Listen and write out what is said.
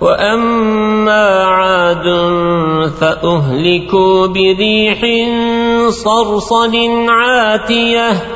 وأما عاد فأهلكوا بريح صرصد عاتية